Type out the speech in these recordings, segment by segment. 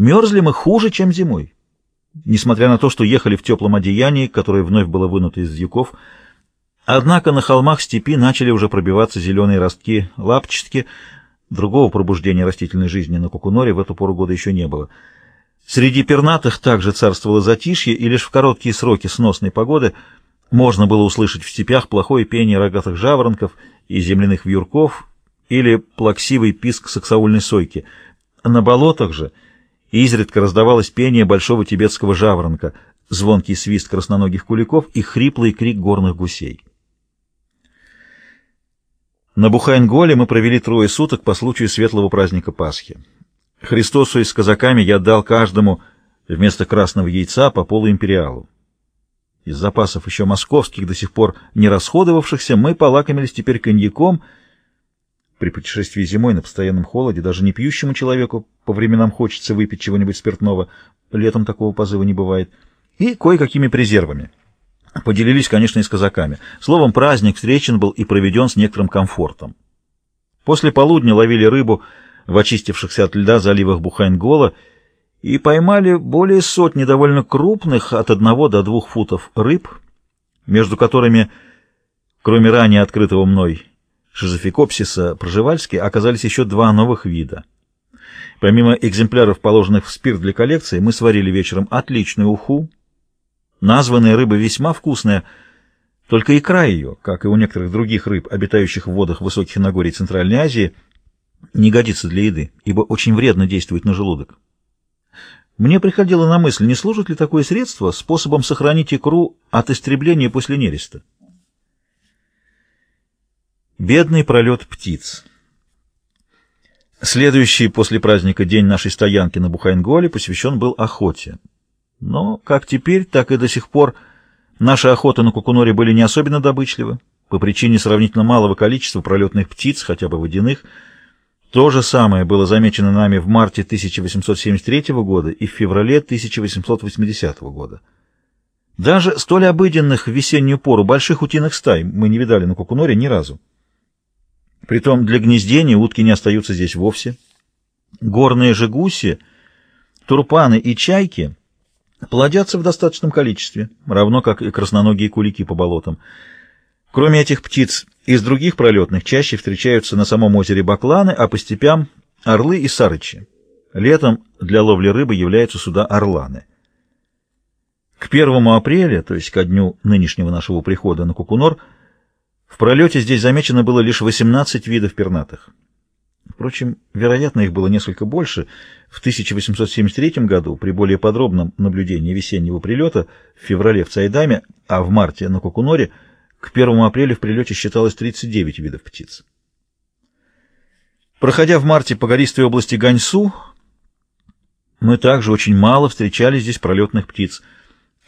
Мерзли мы хуже, чем зимой. Несмотря на то, что ехали в теплом одеянии, которое вновь было вынуто из вьюков, однако на холмах степи начали уже пробиваться зеленые ростки лапчатки, другого пробуждения растительной жизни на Кукуноре в эту пору года еще не было. Среди пернатых также царствовало затишье, и лишь в короткие сроки сносной погоды можно было услышать в степях плохое пение рогатых жаворонков и земляных вьюрков или плаксивый писк саксаульной сойки. На болотах же изредка раздавалось пение большого тибетского жаворонка, звонкий свист красноногих куликов и хриплый крик горных гусей. На Бухайнголе мы провели трое суток по случаю светлого праздника Пасхи. Христосу и с казаками я дал каждому вместо красного яйца по полуимпериалу. Из запасов еще московских, до сих пор не расходовавшихся, мы полакомились теперь коньяком. При путешествии зимой на постоянном холоде даже не пьющему человеку по временам хочется выпить чего-нибудь спиртного, летом такого позыва не бывает, и кое-какими презервами. Поделились, конечно, и с казаками. Словом, праздник встречен был и проведен с некоторым комфортом. После полудня ловили рыбу в очистившихся от льда заливах Бухайнгола и поймали более сотни довольно крупных, от одного до двух футов, рыб, между которыми, кроме ранее открытого мной шизофикопсиса проживальски, оказались еще два новых вида. Помимо экземпляров, положенных в спирт для коллекции, мы сварили вечером отличную уху. Названная рыба весьма вкусная, только икра ее, как и у некоторых других рыб, обитающих в водах высоких Нагорий Центральной Азии, не годится для еды, ибо очень вредно действует на желудок. Мне приходило на мысль, не служит ли такое средство способом сохранить икру от истребления после нереста. Бедный пролет птиц. Следующий после праздника день нашей стоянки на Бухайнголе посвящен был охоте. Но как теперь, так и до сих пор наши охоты на Кукуноре были не особенно добычливы, по причине сравнительно малого количества пролетных птиц, хотя бы водяных, то же самое было замечено нами в марте 1873 года и в феврале 1880 года. Даже столь обыденных в весеннюю пору больших утиных стай мы не видали на Кукуноре ни разу. Притом для гнездения утки не остаются здесь вовсе. Горные же гуси, турпаны и чайки плодятся в достаточном количестве, равно как и красноногие кулики по болотам. Кроме этих птиц, из других пролетных чаще встречаются на самом озере бакланы, а по степям — орлы и сарычи. Летом для ловли рыбы являются сюда орланы. К 1 апреля, то есть ко дню нынешнего нашего прихода на Кукунор, в пролете здесь замечено было лишь 18 видов пернатых. Впрочем, вероятно, их было несколько больше. В 1873 году, при более подробном наблюдении весеннего прилета, в феврале в Цайдаме, а в марте на Кукуноре — к 1 апреля в прилете считалось 39 видов птиц. Проходя в марте по гористой области Ганьсу, мы также очень мало встречали здесь пролетных птиц.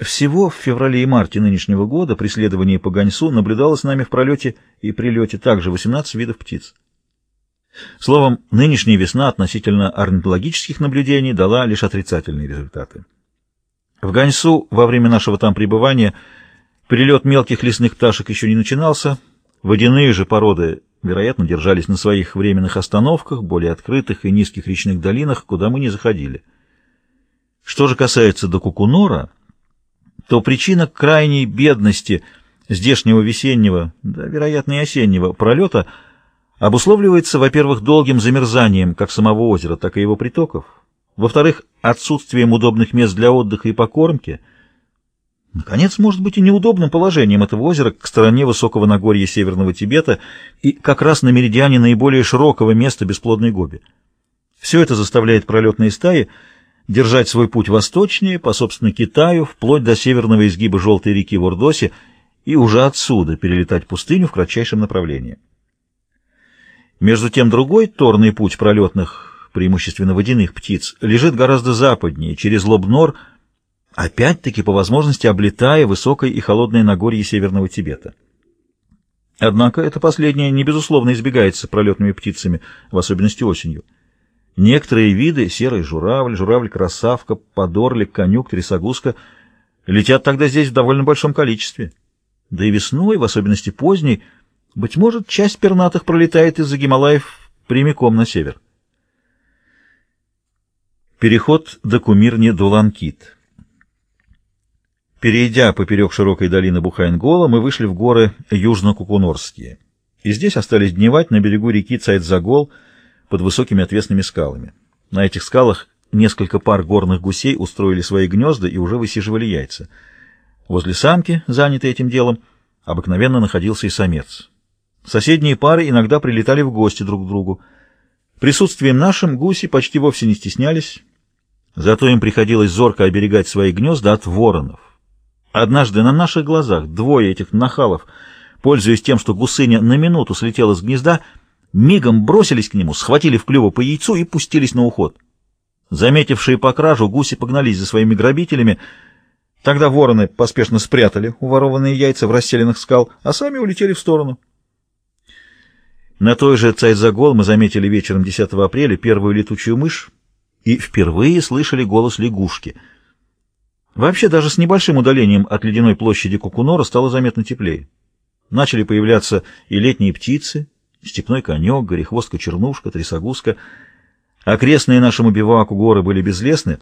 Всего в феврале и марте нынешнего года при следовании по Ганьсу наблюдалось нами в пролете и прилете также 18 видов птиц. Словом, нынешняя весна относительно орнитологических наблюдений дала лишь отрицательные результаты. В Ганьсу во время нашего там пребывания – Перелет мелких лесных пташек еще не начинался. Водяные же породы, вероятно, держались на своих временных остановках, более открытых и низких речных долинах, куда мы не заходили. Что же касается до Кукунора, то причина крайней бедности здешнего весеннего, да, вероятно, и осеннего пролета обусловливается, во-первых, долгим замерзанием как самого озера, так и его притоков, во-вторых, отсутствием удобных мест для отдыха и покормки – Наконец, может быть и неудобным положением этого озера к стороне высокого Нагорья Северного Тибета и как раз на меридиане наиболее широкого места бесплодной Гоби. Все это заставляет пролетные стаи держать свой путь восточнее, по, собственно, Китаю, вплоть до северного изгиба Желтой реки Вордоси, и уже отсюда перелетать пустыню в кратчайшем направлении. Между тем другой торный путь пролетных, преимущественно водяных птиц, лежит гораздо западнее, через Лобнор, опять-таки по возможности облетая высокое и холодное Нагорье Северного Тибета. Однако это последнее не безусловно избегается пролетными птицами, в особенности осенью. Некоторые виды, серый журавль, журавль-красавка, подорлик, конюк, трясогузка, летят тогда здесь в довольно большом количестве. Да и весной, в особенности поздней, быть может, часть пернатых пролетает из-за Гималаев прямиком на север. Переход до кумирни Дуланкит. Перейдя поперек широкой долины Бухайнгола, мы вышли в горы Южно-Кукунорские. И здесь остались дневать на берегу реки Цайдзагол под высокими отвесными скалами. На этих скалах несколько пар горных гусей устроили свои гнезда и уже высиживали яйца. Возле самки, занятой этим делом, обыкновенно находился и самец. Соседние пары иногда прилетали в гости друг к другу. Присутствием нашим гуси почти вовсе не стеснялись, Зато им приходилось зорко оберегать свои гнезда от воронов. Однажды на наших глазах двое этих нахалов, пользуясь тем, что гусыня на минуту слетела с гнезда, мигом бросились к нему, схватили в клюву по яйцу и пустились на уход. Заметившие по кражу, гуси погнались за своими грабителями. Тогда вороны поспешно спрятали уворованные яйца в расселенных скал, а сами улетели в сторону. На той же Цайзагол мы заметили вечером 10 апреля первую летучую мышь, и впервые слышали голос лягушки. Вообще, даже с небольшим удалением от ледяной площади Кукунора стало заметно теплее. Начали появляться и летние птицы, степной конек, горехвостка-чернушка, трясогузка. Окрестные нашему биваку горы были безлесны,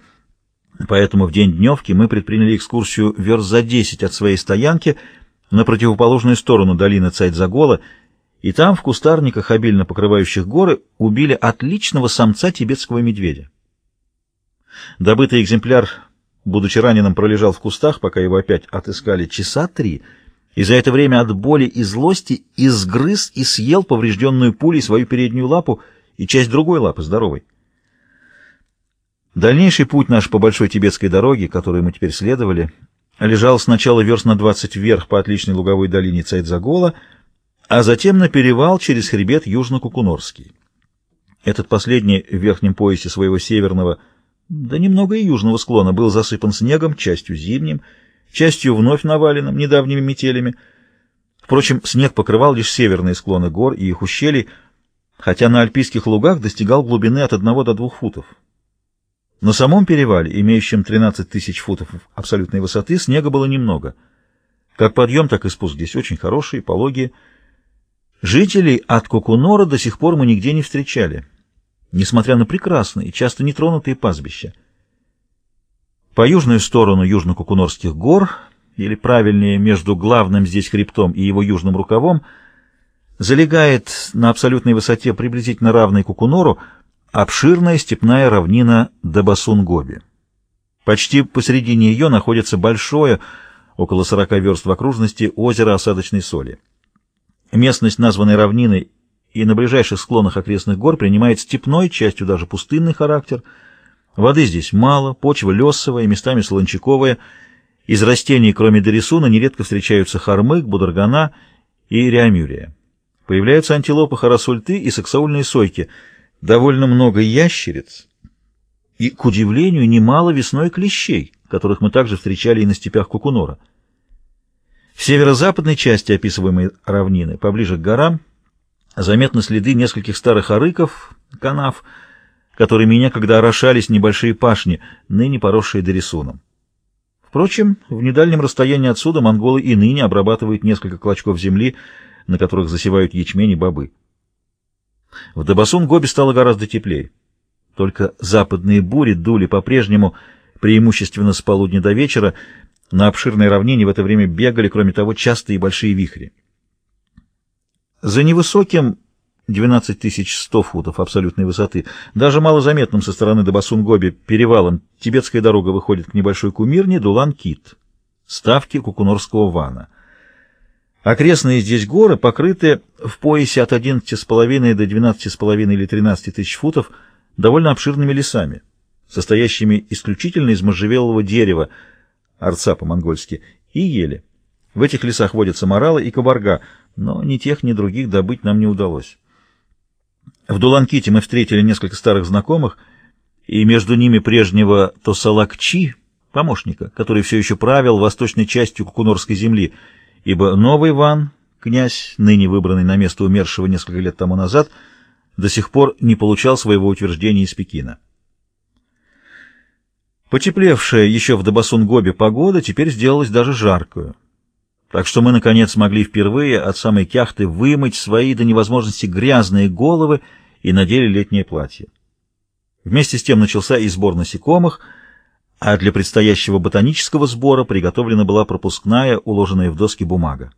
поэтому в день дневки мы предприняли экскурсию верст за десять от своей стоянки на противоположную сторону долины Цайдзагола, и там, в кустарниках, обильно покрывающих горы, убили отличного самца тибетского медведя. Добытый экземпляр, будучи раненым, пролежал в кустах, пока его опять отыскали часа три, и за это время от боли и злости изгрыз и съел поврежденную пулей свою переднюю лапу и часть другой лапы, здоровой. Дальнейший путь наш по большой тибетской дороге, которую мы теперь следовали, лежал сначала верст на 20 вверх по отличной луговой долине Цайдзагола, а затем на перевал через хребет Южно-Кукунорский. Этот последний в верхнем поясе своего северного да немного и южного склона был засыпан снегом, частью зимним, частью вновь наваленным недавними метелями. Впрочем, снег покрывал лишь северные склоны гор и их ущелий, хотя на альпийских лугах достигал глубины от 1 до 2 футов. На самом перевале, имеющем 13 тысяч футов абсолютной высоты, снега было немного. Как подъем, так и спуск здесь очень хорошие, пологие. Жителей от Кокунора до сих пор мы нигде не встречали несмотря на прекрасные, часто нетронутые пастбища. По южную сторону Южно-Кукунорских гор, или правильнее, между главным здесь хребтом и его южным рукавом, залегает на абсолютной высоте, приблизительно равной Кукунору, обширная степная равнина Дабасун-Гоби. Почти посередине ее находится большое, около 40 верст в окружности, озеро осадочной соли. Местность, названной равниной, и на ближайших склонах окрестных гор принимает степной, частью даже пустынный характер. Воды здесь мало, почва лесовая, местами солончаковая. Из растений, кроме дорисуна, нередко встречаются хормык, бударгана и реамюрия. Появляются антилопы харасульты и сексаульные сойки. Довольно много ящериц и, к удивлению, немало весной клещей, которых мы также встречали и на степях Кукунора. В северо-западной части описываемой равнины, поближе к горам, Заметны следы нескольких старых арыков, канав, которыми некогда орошались небольшие пашни, ныне поросшие дорисуном. Впрочем, в недальнем расстоянии отсюда монголы и ныне обрабатывают несколько клочков земли, на которых засевают ячмень и бобы. В Дабасун-Гобе стало гораздо теплее. Только западные бури дули по-прежнему, преимущественно с полудня до вечера, на обширной равнине в это время бегали, кроме того, частые большие вихри. За невысоким 12100 футов абсолютной высоты, даже малозаметным со стороны Дабасун-Гоби перевалом, тибетская дорога выходит к небольшой кумирне Дулан-Кит, ставки Кукунорского вана. Окрестные здесь горы покрыты в поясе от 11,5 до 12,5 или 13 тысяч футов довольно обширными лесами, состоящими исключительно из можжевелового дерева, арца по-монгольски, и ели. В этих лесах водятся моралы и кабарга – но ни тех, ни других добыть нам не удалось. В Дуланките мы встретили несколько старых знакомых, и между ними прежнего Тосалакчи, помощника, который все еще правил восточной частью Кукунорской земли, ибо новый Ван, князь, ныне выбранный на место умершего несколько лет тому назад, до сих пор не получал своего утверждения из Пекина. Потеплевшая еще в Дабасун-Гобе погода теперь сделалась даже жаркую. Так что мы, наконец, смогли впервые от самой кяхты вымыть свои до невозможности грязные головы и надели летнее платье. Вместе с тем начался и сбор насекомых, а для предстоящего ботанического сбора приготовлена была пропускная, уложенная в доски бумага.